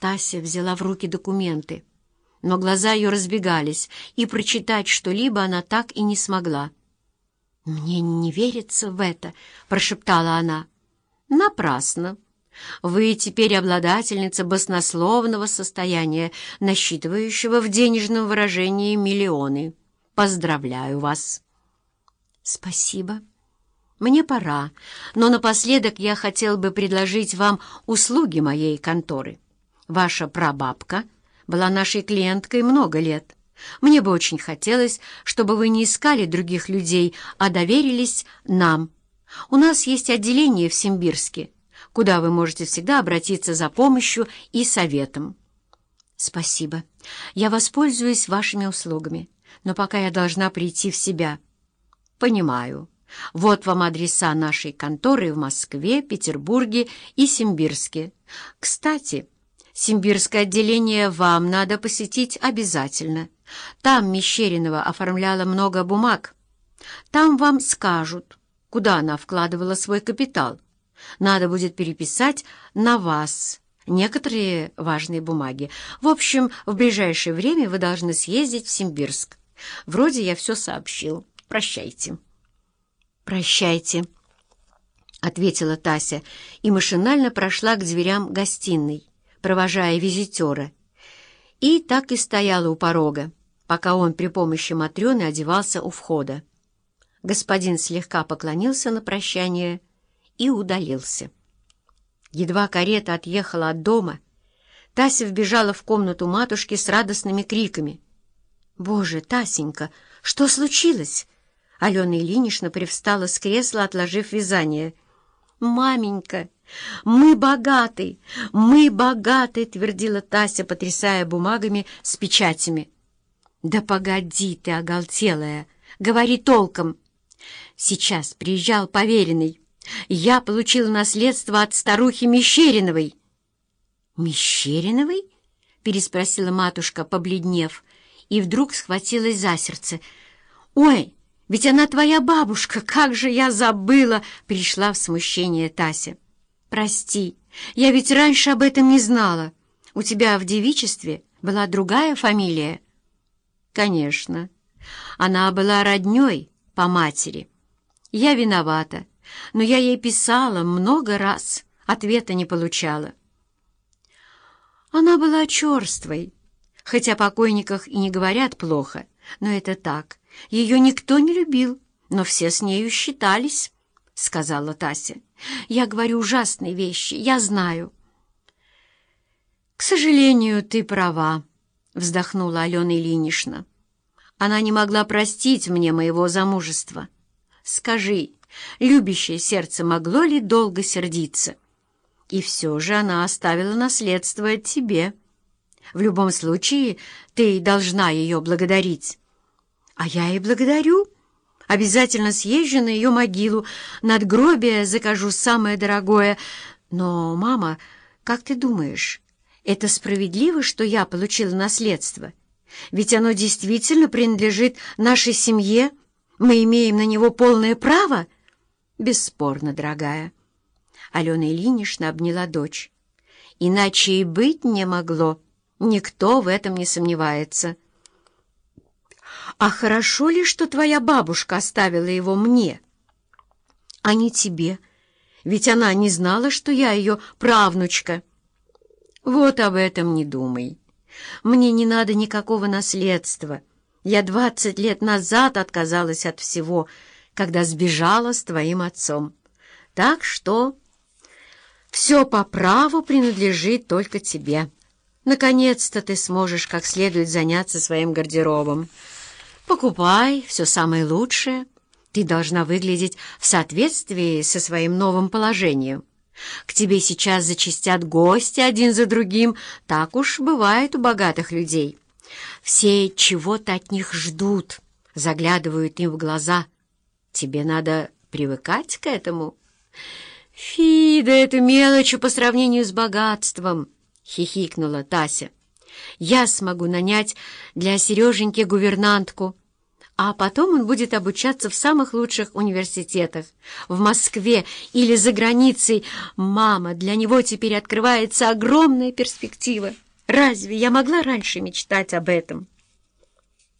Тася взяла в руки документы, но глаза ее разбегались, и прочитать что-либо она так и не смогла. «Мне не верится в это», — прошептала она. «Напрасно. Вы теперь обладательница баснословного состояния, насчитывающего в денежном выражении миллионы. Поздравляю вас!» «Спасибо. Мне пора, но напоследок я хотел бы предложить вам услуги моей конторы». Ваша прабабка была нашей клиенткой много лет. Мне бы очень хотелось, чтобы вы не искали других людей, а доверились нам. У нас есть отделение в Симбирске, куда вы можете всегда обратиться за помощью и советом. Спасибо. Я воспользуюсь вашими услугами, но пока я должна прийти в себя. Понимаю. Вот вам адреса нашей конторы в Москве, Петербурге и Симбирске. Кстати, Симбирское отделение вам надо посетить обязательно. Там Мещеринова оформляла много бумаг. Там вам скажут, куда она вкладывала свой капитал. Надо будет переписать на вас некоторые важные бумаги. В общем, в ближайшее время вы должны съездить в Симбирск. Вроде я все сообщил. Прощайте. Прощайте, — ответила Тася и машинально прошла к дверям гостиной провожая визитера, и так и стояла у порога, пока он при помощи Матрёны одевался у входа. Господин слегка поклонился на прощание и удалился. Едва карета отъехала от дома, Тася вбежала в комнату матушки с радостными криками. «Боже, Тасенька, что случилось?» Алена Ильинична привстала с кресла, отложив вязание. «Маменька!» «Мы богаты! Мы богаты!» — твердила Тася, потрясая бумагами с печатями. «Да погоди ты, оголтелая! Говори толком!» «Сейчас приезжал поверенный. Я получил наследство от старухи Мещериновой». «Мещериновой?» — переспросила матушка, побледнев, и вдруг схватилась за сердце. «Ой, ведь она твоя бабушка! Как же я забыла!» — пришла в смущение Тася. «Прости, я ведь раньше об этом не знала. У тебя в девичестве была другая фамилия?» «Конечно. Она была роднёй по матери. Я виновата, но я ей писала много раз, ответа не получала». Она была черствой, хотя о покойниках и не говорят плохо, но это так. Ее никто не любил, но все с нею считались. — сказала Тася. «Я говорю ужасные вещи, я знаю». «К сожалению, ты права», — вздохнула Алена Ильинична. «Она не могла простить мне моего замужества. Скажи, любящее сердце могло ли долго сердиться? И все же она оставила наследство от тебе. В любом случае, ты должна ее благодарить». «А я и благодарю», Обязательно съезжу на ее могилу, надгробие закажу самое дорогое. Но, мама, как ты думаешь, это справедливо, что я получила наследство? Ведь оно действительно принадлежит нашей семье. Мы имеем на него полное право? Бесспорно, дорогая. Алена Ильинична обняла дочь. Иначе и быть не могло. Никто в этом не сомневается. «А хорошо ли, что твоя бабушка оставила его мне, а не тебе? Ведь она не знала, что я ее правнучка». «Вот об этом не думай. Мне не надо никакого наследства. Я двадцать лет назад отказалась от всего, когда сбежала с твоим отцом. Так что все по праву принадлежит только тебе. Наконец-то ты сможешь как следует заняться своим гардеробом». Покупай все самое лучшее. Ты должна выглядеть в соответствии со своим новым положением. К тебе сейчас зачастят гости один за другим. Так уж бывает у богатых людей. Все чего-то от них ждут, заглядывают им в глаза. Тебе надо привыкать к этому. Фи, да это мелочи по сравнению с богатством, — хихикнула Тася. Я смогу нанять для Сереженьки гувернантку, а потом он будет обучаться в самых лучших университетах, в Москве или за границей. Мама, для него теперь открывается огромная перспектива. Разве я могла раньше мечтать об этом?»